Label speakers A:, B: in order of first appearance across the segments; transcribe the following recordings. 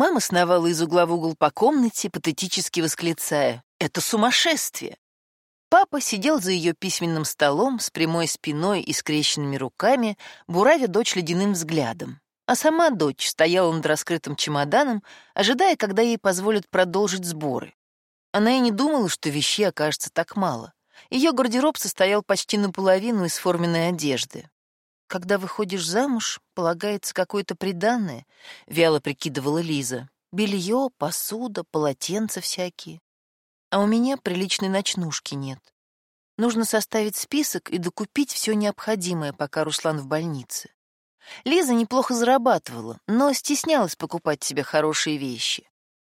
A: Мама сновала из угла в угол по комнате, патетически восклицая «Это сумасшествие!». Папа сидел за ее письменным столом с прямой спиной и скрещенными руками, буравя дочь ледяным взглядом. А сама дочь стояла над раскрытым чемоданом, ожидая, когда ей позволят продолжить сборы. Она и не думала, что вещей окажется так мало. Ее гардероб состоял почти наполовину из форменной одежды. «Когда выходишь замуж, полагается какое-то приданное», — вяло прикидывала Лиза. «Белье, посуда, полотенца всякие. А у меня приличной ночнушки нет. Нужно составить список и докупить все необходимое, пока Руслан в больнице». Лиза неплохо зарабатывала, но стеснялась покупать себе хорошие вещи.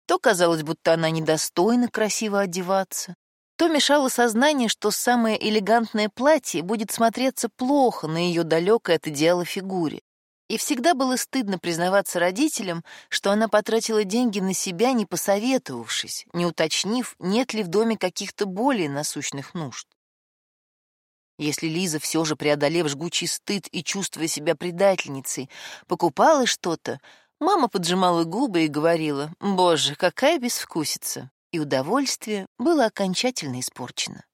A: То казалось, будто она недостойна красиво одеваться, то мешало сознание, что самое элегантное платье будет смотреться плохо на ее далекой от идеала фигуре. И всегда было стыдно признаваться родителям, что она потратила деньги на себя, не посоветовавшись, не уточнив, нет ли в доме каких-то более насущных нужд. Если Лиза, все же преодолев жгучий стыд и чувствуя себя предательницей, покупала что-то, мама поджимала губы и говорила, «Боже, какая безвкусица!» И удовольствие было окончательно испорчено.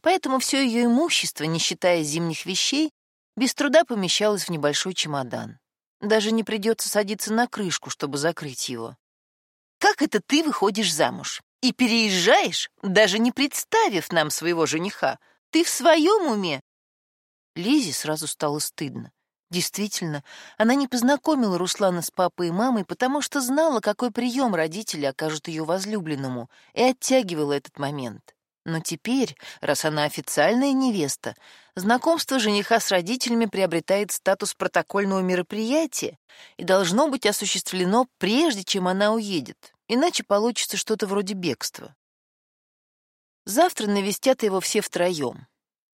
A: Поэтому все ее имущество, не считая зимних вещей, без труда помещалось в небольшой чемодан. Даже не придется садиться на крышку, чтобы закрыть его. «Как это ты выходишь замуж и переезжаешь, даже не представив нам своего жениха? Ты в своем уме?» Лизе сразу стало стыдно. Действительно, она не познакомила Руслана с папой и мамой, потому что знала, какой прием родители окажут ее возлюбленному, и оттягивала этот момент. Но теперь, раз она официальная невеста, знакомство жениха с родителями приобретает статус протокольного мероприятия и должно быть осуществлено прежде, чем она уедет, иначе получится что-то вроде бегства. Завтра навестят его все втроем.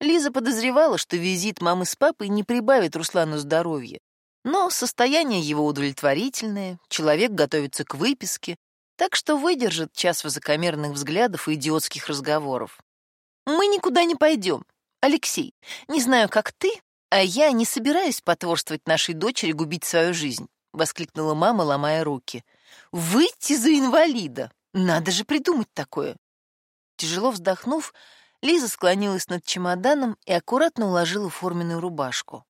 A: Лиза подозревала, что визит мамы с папой не прибавит Руслану здоровья. Но состояние его удовлетворительное, человек готовится к выписке, так что выдержит час высокомерных взглядов и идиотских разговоров. «Мы никуда не пойдем. Алексей, не знаю, как ты, а я не собираюсь потворствовать нашей дочери губить свою жизнь», — воскликнула мама, ломая руки. «Выйти за инвалида! Надо же придумать такое!» Тяжело вздохнув, Лиза склонилась над чемоданом и аккуратно уложила форменную рубашку.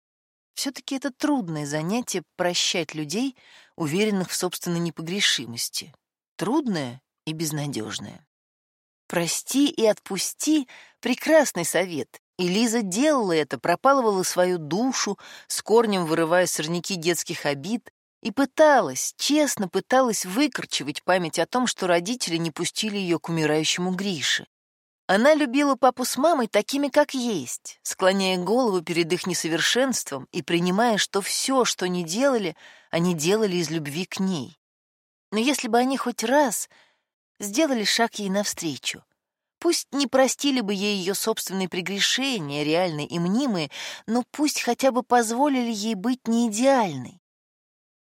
A: Все-таки это трудное занятие прощать людей, уверенных в собственной непогрешимости. Трудное и безнадежное. «Прости и отпусти» — прекрасный совет, и Лиза делала это, пропалывала свою душу, с корнем вырывая сорняки детских обид, и пыталась, честно пыталась выкорчевать память о том, что родители не пустили ее к умирающему Грише. Она любила папу с мамой такими, как есть, склоняя голову перед их несовершенством и принимая, что все, что они делали, они делали из любви к ней. Но если бы они хоть раз сделали шаг ей навстречу, пусть не простили бы ей ее собственные прегрешения, реальные и мнимые, но пусть хотя бы позволили ей быть неидеальной.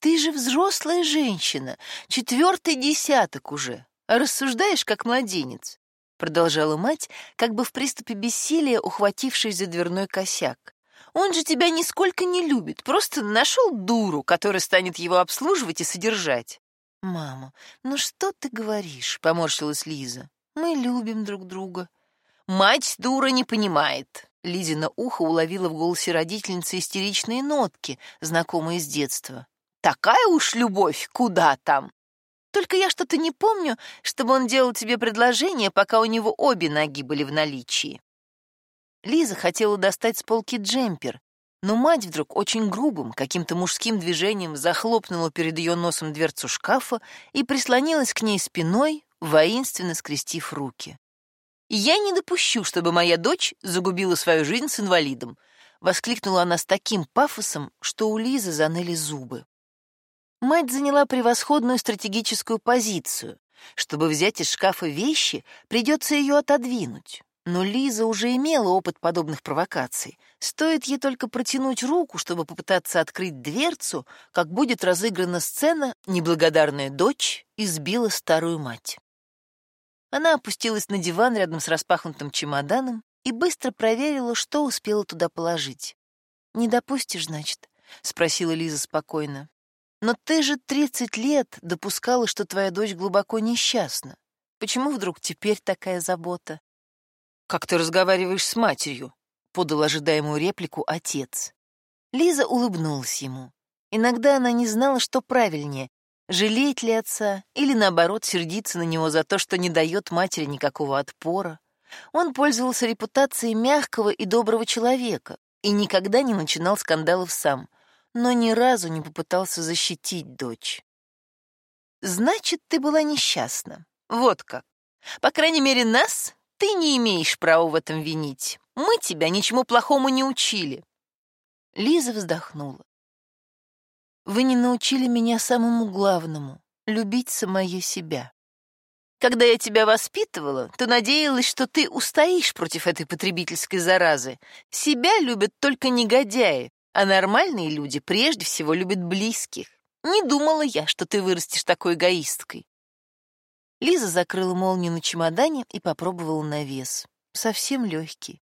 A: Ты же взрослая женщина, четвертый десяток уже, а рассуждаешь как младенец. — продолжала мать, как бы в приступе бессилия ухватившись за дверной косяк. «Он же тебя нисколько не любит, просто нашел дуру, которая станет его обслуживать и содержать». «Мама, ну что ты говоришь?» — поморщилась Лиза. «Мы любим друг друга». «Мать дура не понимает». Лизина ухо уловила в голосе родительницы истеричные нотки, знакомые с детства. «Такая уж любовь, куда там? Только я что-то не помню, чтобы он делал тебе предложение, пока у него обе ноги были в наличии. Лиза хотела достать с полки джемпер, но мать вдруг очень грубым, каким-то мужским движением захлопнула перед ее носом дверцу шкафа и прислонилась к ней спиной, воинственно скрестив руки. «Я не допущу, чтобы моя дочь загубила свою жизнь с инвалидом», — воскликнула она с таким пафосом, что у Лизы заныли зубы. Мать заняла превосходную стратегическую позицию. Чтобы взять из шкафа вещи, придется ее отодвинуть. Но Лиза уже имела опыт подобных провокаций. Стоит ей только протянуть руку, чтобы попытаться открыть дверцу, как будет разыграна сцена «Неблагодарная дочь избила старую мать». Она опустилась на диван рядом с распахнутым чемоданом и быстро проверила, что успела туда положить. «Не допустишь, значит?» — спросила Лиза спокойно. Но ты же 30 лет допускала, что твоя дочь глубоко несчастна. Почему вдруг теперь такая забота? Как ты разговариваешь с матерью? Подал ожидаемую реплику отец. Лиза улыбнулась ему. Иногда она не знала, что правильнее — жалеть ли отца или, наоборот, сердиться на него за то, что не дает матери никакого отпора. Он пользовался репутацией мягкого и доброго человека и никогда не начинал скандалов сам, но ни разу не попытался защитить дочь. «Значит, ты была несчастна. Вот как. По крайней мере, нас ты не имеешь права в этом винить. Мы тебя ничему плохому не учили». Лиза вздохнула. «Вы не научили меня самому главному — любить самое себя. Когда я тебя воспитывала, то надеялась, что ты устоишь против этой потребительской заразы. Себя любят только негодяи, а нормальные люди прежде всего любят близких. Не думала я, что ты вырастешь такой эгоисткой. Лиза закрыла молнию на чемодане и попробовала на вес. Совсем легкий.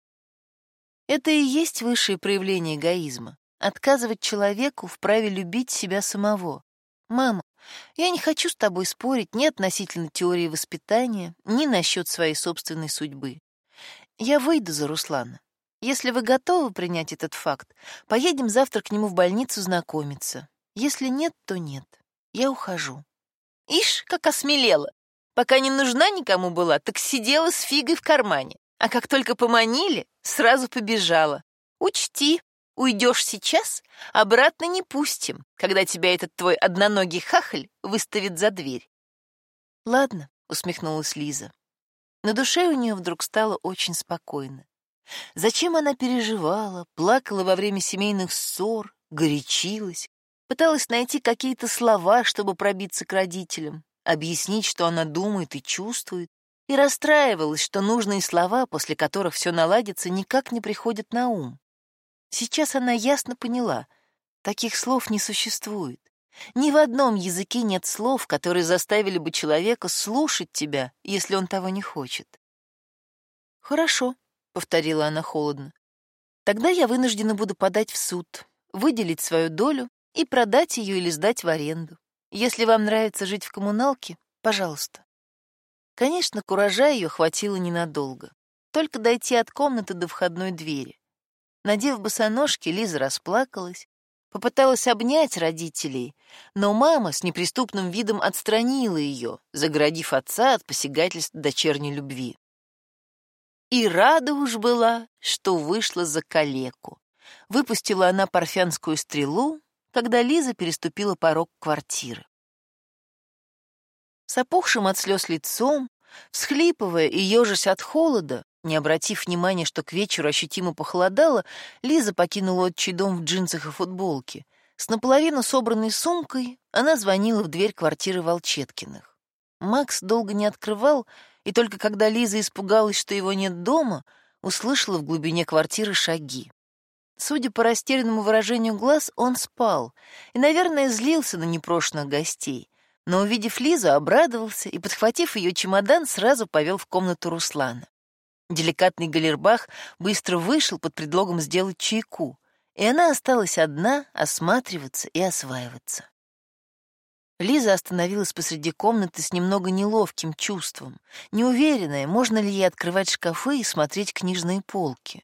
A: Это и есть высшее проявление эгоизма — отказывать человеку в праве любить себя самого. Мама, я не хочу с тобой спорить ни относительно теории воспитания, ни насчет своей собственной судьбы. Я выйду за Руслана. Если вы готовы принять этот факт, поедем завтра к нему в больницу знакомиться. Если нет, то нет. Я ухожу. Ишь, как осмелела. Пока не нужна никому была, так сидела с фигой в кармане. А как только поманили, сразу побежала. Учти, уйдешь сейчас, обратно не пустим, когда тебя этот твой одноногий хахаль выставит за дверь. Ладно, усмехнулась Лиза. На душе у нее вдруг стало очень спокойно. Зачем она переживала, плакала во время семейных ссор, горячилась, пыталась найти какие-то слова, чтобы пробиться к родителям, объяснить, что она думает и чувствует, и расстраивалась, что нужные слова, после которых все наладится, никак не приходят на ум. Сейчас она ясно поняла, таких слов не существует. Ни в одном языке нет слов, которые заставили бы человека слушать тебя, если он того не хочет. «Хорошо», — повторила она холодно. «Тогда я вынуждена буду подать в суд, выделить свою долю и продать ее или сдать в аренду. Если вам нравится жить в коммуналке, пожалуйста». Конечно, куража ее хватило ненадолго. Только дойти от комнаты до входной двери. Надев босоножки, Лиза расплакалась, попыталась обнять родителей, но мама с неприступным видом отстранила ее, загородив отца от посягательств дочерней любви. И рада уж была, что вышла за калеку. Выпустила она парфянскую стрелу, когда Лиза переступила порог квартиры. С опухшим от слез лицом, всхлипывая и ежась от холода, не обратив внимания, что к вечеру ощутимо похолодало, Лиза покинула отчий дом в джинсах и футболке. С наполовину собранной сумкой она звонила в дверь квартиры Волчеткиных. Макс долго не открывал, и только когда Лиза испугалась, что его нет дома, услышала в глубине квартиры шаги. Судя по растерянному выражению глаз, он спал и, наверное, злился на непрошенных гостей. Но, увидев Лизу, обрадовался и, подхватив ее чемодан, сразу повел в комнату Руслана. Деликатный галербах быстро вышел под предлогом сделать чайку, и она осталась одна осматриваться и осваиваться. Лиза остановилась посреди комнаты с немного неловким чувством, неуверенная, можно ли ей открывать шкафы и смотреть книжные полки.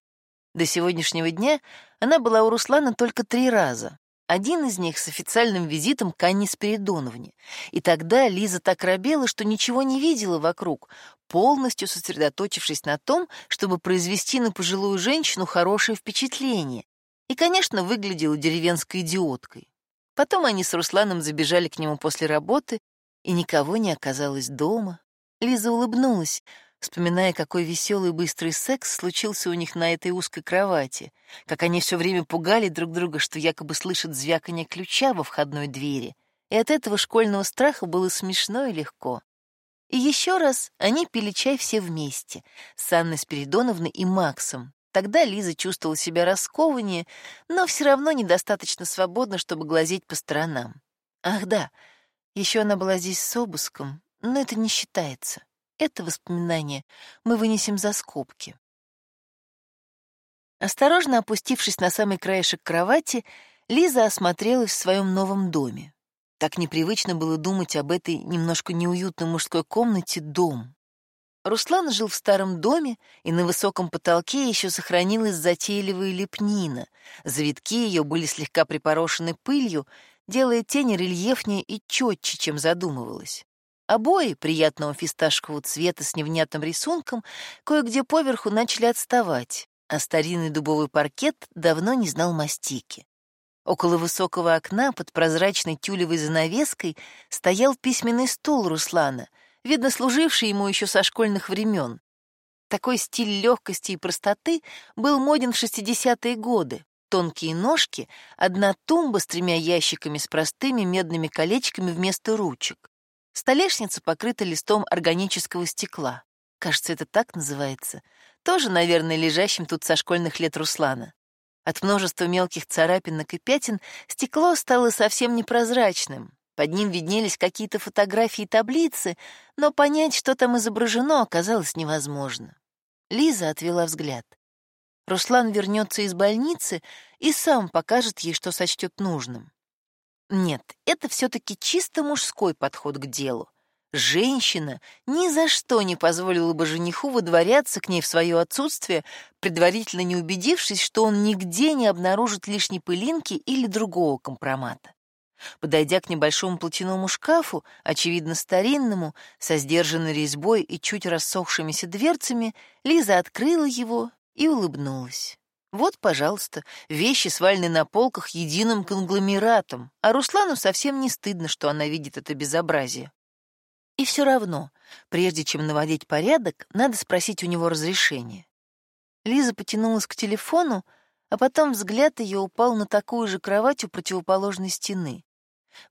A: До сегодняшнего дня она была у Руслана только три раза. Один из них с официальным визитом к Анне Спиридоновне. И тогда Лиза так робела, что ничего не видела вокруг, полностью сосредоточившись на том, чтобы произвести на пожилую женщину хорошее впечатление. И, конечно, выглядела деревенской идиоткой. Потом они с Русланом забежали к нему после работы, и никого не оказалось дома. Лиза улыбнулась, вспоминая, какой веселый быстрый секс случился у них на этой узкой кровати, как они все время пугали друг друга, что якобы слышат звяканье ключа во входной двери, и от этого школьного страха было смешно и легко. И еще раз они пили чай все вместе, с Анной Спиридоновной и Максом, Тогда Лиза чувствовала себя раскованнее, но все равно недостаточно свободно, чтобы глазеть по сторонам. Ах да, еще она была здесь с обыском, но это не считается. Это воспоминание мы вынесем за скобки. Осторожно опустившись на самый краешек кровати, Лиза осмотрелась в своем новом доме. Так непривычно было думать об этой немножко неуютной мужской комнате дом. Руслан жил в старом доме, и на высоком потолке еще сохранилась затейливая лепнина. Завитки ее были слегка припорошены пылью, делая тени рельефнее и четче, чем задумывалось. Обои приятного фисташкового цвета с невнятным рисунком кое-где поверху начали отставать, а старинный дубовый паркет давно не знал мастики. Около высокого окна под прозрачной тюлевой занавеской стоял письменный стол Руслана, видно, служивший ему еще со школьных времен. Такой стиль легкости и простоты был моден в 60-е годы. Тонкие ножки, одна тумба с тремя ящиками с простыми медными колечками вместо ручек. Столешница покрыта листом органического стекла. Кажется, это так называется. Тоже, наверное, лежащим тут со школьных лет Руслана. От множества мелких царапинок и пятен стекло стало совсем непрозрачным. Под ним виднелись какие-то фотографии и таблицы, но понять, что там изображено, оказалось невозможно. Лиза отвела взгляд. Руслан вернется из больницы и сам покажет ей, что сочтет нужным. Нет, это все-таки чисто мужской подход к делу. Женщина ни за что не позволила бы жениху выдворяться к ней в свое отсутствие, предварительно не убедившись, что он нигде не обнаружит лишней пылинки или другого компромата. Подойдя к небольшому платяному шкафу, очевидно старинному, со сдержанной резьбой и чуть рассохшимися дверцами, Лиза открыла его и улыбнулась. Вот, пожалуйста, вещи свалены на полках единым конгломератом, а Руслану совсем не стыдно, что она видит это безобразие. И все равно, прежде чем наводить порядок, надо спросить у него разрешения. Лиза потянулась к телефону, а потом взгляд ее упал на такую же кровать у противоположной стены.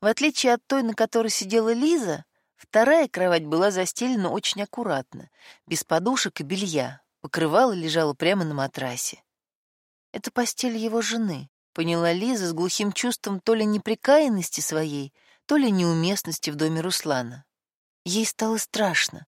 A: В отличие от той, на которой сидела Лиза, вторая кровать была застелена очень аккуратно, без подушек и белья, покрывало лежало прямо на матрасе. Это постель его жены, поняла Лиза с глухим чувством то ли неприкаянности своей, то ли неуместности в доме Руслана. Ей стало страшно.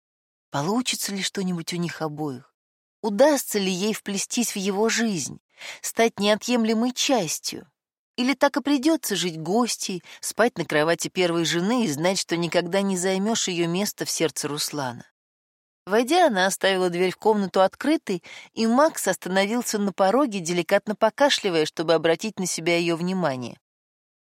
A: Получится ли что-нибудь у них обоих? Удастся ли ей вплестись в его жизнь, стать неотъемлемой частью? Или так и придется жить гостьей, спать на кровати первой жены и знать, что никогда не займешь ее место в сердце Руслана? Войдя, она оставила дверь в комнату открытой, и Макс остановился на пороге, деликатно покашливая, чтобы обратить на себя ее внимание.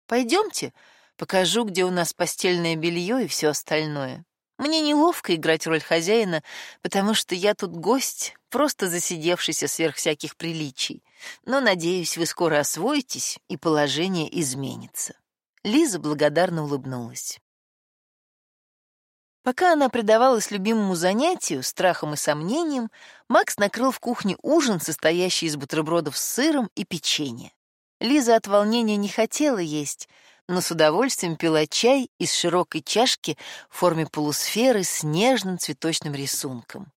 A: «Пойдемте, покажу, где у нас постельное белье и все остальное. Мне неловко играть роль хозяина, потому что я тут гость, просто засидевшийся сверх всяких приличий. Но, надеюсь, вы скоро освоитесь, и положение изменится». Лиза благодарно улыбнулась. Пока она предавалась любимому занятию, страхам и сомнениям, Макс накрыл в кухне ужин, состоящий из бутербродов с сыром и печенья. Лиза от волнения не хотела есть, но с удовольствием пила чай из широкой чашки в форме полусферы с нежным цветочным рисунком.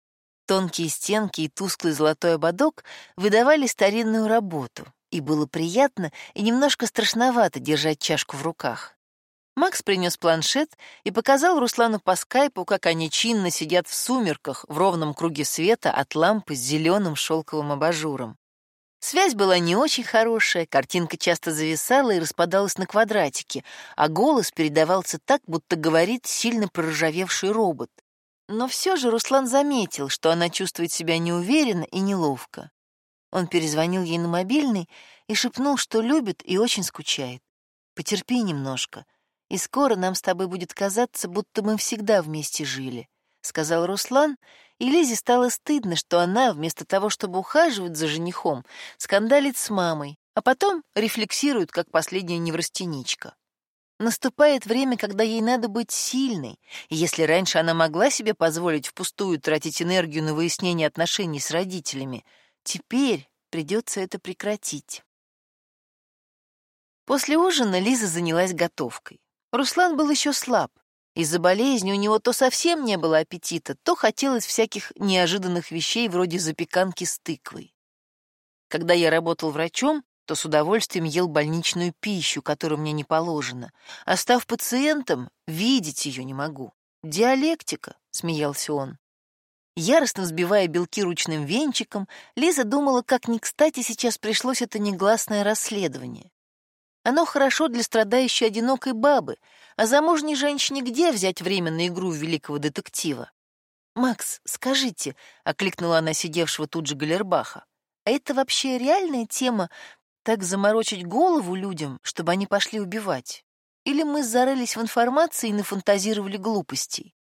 A: Тонкие стенки и тусклый золотой ободок выдавали старинную работу, и было приятно и немножко страшновато держать чашку в руках. Макс принес планшет и показал Руслану по скайпу, как они чинно сидят в сумерках в ровном круге света от лампы с зеленым шелковым абажуром. Связь была не очень хорошая, картинка часто зависала и распадалась на квадратики, а голос передавался так, будто говорит сильно проржавевший робот. Но все же Руслан заметил, что она чувствует себя неуверенно и неловко. Он перезвонил ей на мобильный и шепнул, что любит и очень скучает. «Потерпи немножко», и скоро нам с тобой будет казаться, будто мы всегда вместе жили», — сказал Руслан, и Лизе стало стыдно, что она, вместо того, чтобы ухаживать за женихом, скандалит с мамой, а потом рефлексирует, как последняя неврастеничка. Наступает время, когда ей надо быть сильной, и если раньше она могла себе позволить впустую тратить энергию на выяснение отношений с родителями, теперь придется это прекратить. После ужина Лиза занялась готовкой. Руслан был еще слаб. Из-за болезни у него то совсем не было аппетита, то хотелось всяких неожиданных вещей вроде запеканки с тыквой. Когда я работал врачом, то с удовольствием ел больничную пищу, которую мне не положено. А став пациентом, видеть ее не могу. «Диалектика», — смеялся он. Яростно взбивая белки ручным венчиком, Лиза думала, как не кстати сейчас пришлось это негласное расследование. Оно хорошо для страдающей одинокой бабы, А замужней женщине где взять время на игру великого детектива? «Макс, скажите», — окликнула она сидевшего тут же Галербаха, «а это вообще реальная тема так заморочить голову людям, чтобы они пошли убивать? Или мы зарылись в информации и нафантазировали глупостей?»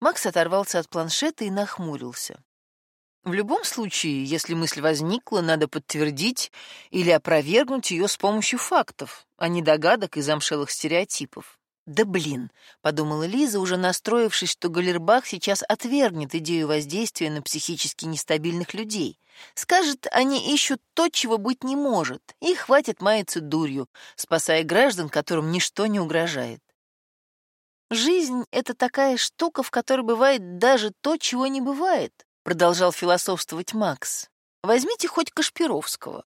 A: Макс оторвался от планшета и нахмурился. В любом случае, если мысль возникла, надо подтвердить или опровергнуть ее с помощью фактов, а не догадок и замшелых стереотипов. «Да блин», — подумала Лиза, уже настроившись, что Галербах сейчас отвергнет идею воздействия на психически нестабильных людей. Скажет, они ищут то, чего быть не может, и хватит маяться дурью, спасая граждан, которым ничто не угрожает. Жизнь — это такая штука, в которой бывает даже то, чего не бывает продолжал философствовать Макс. Возьмите хоть Кашпировского.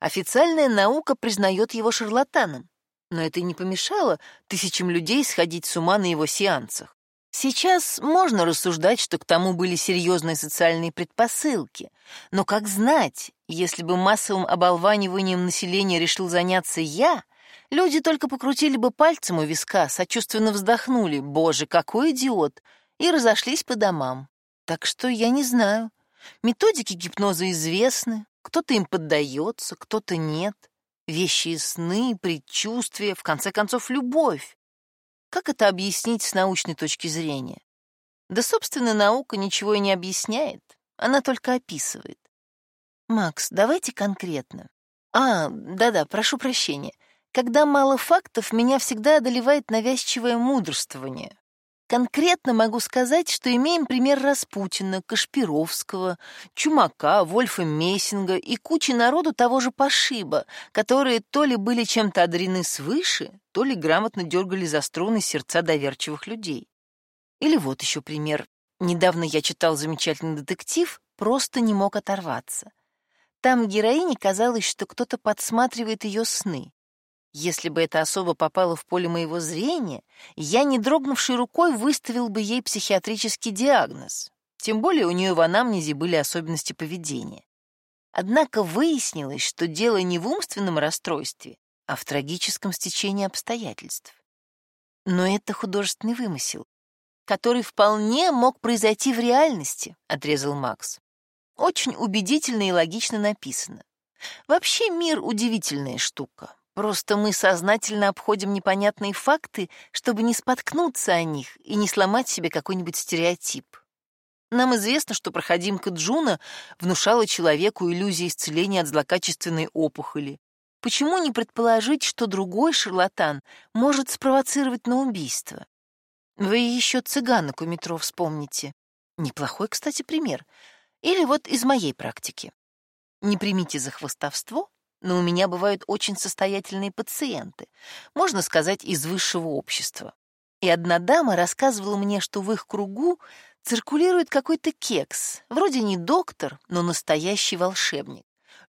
A: Официальная наука признает его шарлатаном, но это не помешало тысячам людей сходить с ума на его сеансах. Сейчас можно рассуждать, что к тому были серьезные социальные предпосылки, но как знать, если бы массовым оболваниванием населения решил заняться я, люди только покрутили бы пальцем у виска, сочувственно вздохнули «Боже, какой идиот!» и разошлись по домам. Так что я не знаю. Методики гипноза известны, кто-то им поддается, кто-то нет. Вещи сны, предчувствия, в конце концов, любовь. Как это объяснить с научной точки зрения? Да, собственно, наука ничего и не объясняет, она только описывает. Макс, давайте конкретно. А, да-да, прошу прощения. Когда мало фактов, меня всегда одолевает навязчивое мудрствование. Конкретно могу сказать, что имеем пример Распутина, Кашпировского, Чумака, Вольфа Мессинга и кучи народу того же Пошиба, которые то ли были чем-то одарены свыше, то ли грамотно дергали за струны сердца доверчивых людей. Или вот еще пример. Недавно я читал замечательный детектив, просто не мог оторваться. Там героине казалось, что кто-то подсматривает ее сны. Если бы эта особа попала в поле моего зрения, я, не дрогнувшей рукой, выставил бы ей психиатрический диагноз. Тем более у нее в анамнезе были особенности поведения. Однако выяснилось, что дело не в умственном расстройстве, а в трагическом стечении обстоятельств. Но это художественный вымысел, который вполне мог произойти в реальности, отрезал Макс. Очень убедительно и логично написано. Вообще мир — удивительная штука. Просто мы сознательно обходим непонятные факты, чтобы не споткнуться о них и не сломать себе какой-нибудь стереотип. Нам известно, что проходимка Джуна внушала человеку иллюзии исцеления от злокачественной опухоли. Почему не предположить, что другой шарлатан может спровоцировать на убийство? Вы еще цыганок у метро вспомните. Неплохой, кстати, пример. Или вот из моей практики. Не примите за хвостовство, но у меня бывают очень состоятельные пациенты, можно сказать, из высшего общества. И одна дама рассказывала мне, что в их кругу циркулирует какой-то кекс, вроде не доктор, но настоящий волшебник.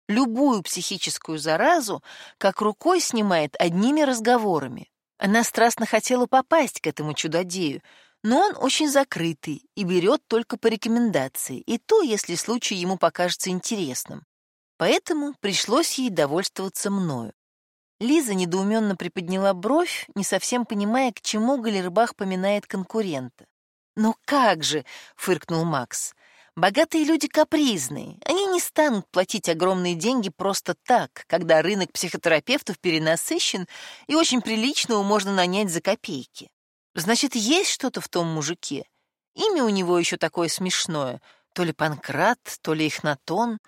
A: Любую психическую заразу как рукой снимает одними разговорами. Она страстно хотела попасть к этому чудодею, но он очень закрытый и берет только по рекомендации, и то, если случай ему покажется интересным. Поэтому пришлось ей довольствоваться мною. Лиза недоуменно приподняла бровь, не совсем понимая, к чему Галербах поминает конкурента. «Но как же!» — фыркнул Макс. «Богатые люди капризные. Они не станут платить огромные деньги просто так, когда рынок психотерапевтов перенасыщен и очень приличного можно нанять за копейки. Значит, есть что-то в том мужике. Имя у него еще такое смешное. То ли Панкрат, то ли Ихнатон —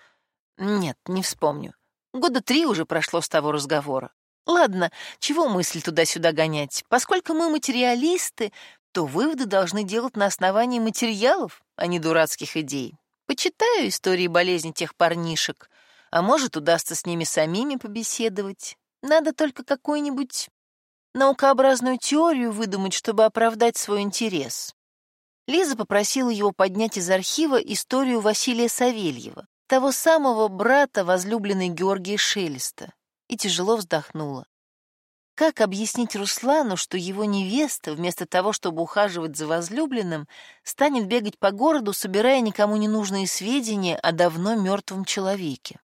A: нет, не вспомню. Года три уже прошло с того разговора. Ладно, чего мысль туда-сюда гонять? Поскольку мы материалисты, то выводы должны делать на основании материалов, а не дурацких идей. Почитаю истории болезни тех парнишек, а может, удастся с ними самими побеседовать. Надо только какую-нибудь наукообразную теорию выдумать, чтобы оправдать свой интерес. Лиза попросила его поднять из архива историю Василия Савельева того самого брата возлюбленной Георгия Шелеста, и тяжело вздохнула. Как объяснить Руслану, что его невеста, вместо того, чтобы ухаживать за возлюбленным, станет бегать по городу, собирая никому не нужные сведения о давно мертвом человеке?